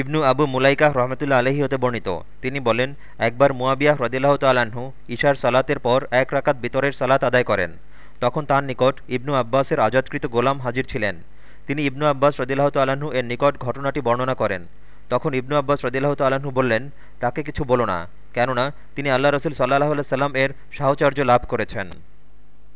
ইবনু আবু মুলাইকাহ রহমতুল্লা আলহী হতে বর্ণিত। তিনি বলেন, একবার মুয়াবিয়াহ রদিল্লাহ তাল্লাহ্ন ঈশার সালাতের পর এক রাকাত বিতরের সালাত আদায় করেন। তখন তার নিকট ইবনু আব্বাসের আজাদকৃত গোলাম হাজির ছিলেন। তিনি ইবনু আব্বাস রদিল্লাহ তাল্লাহ্ন এর নিকট ঘটনাটি বর্ণনা করেন। তখন ইবনু আব্বাস রদিল্লাহ তাল্লাহ্ন বললেন, তাকে কিছু বলো না। কেননা তিনি আল্লাহ রসুল সাল্লাহ সাল্লাম এর সাহচর্য লাভ করেছেন।